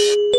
you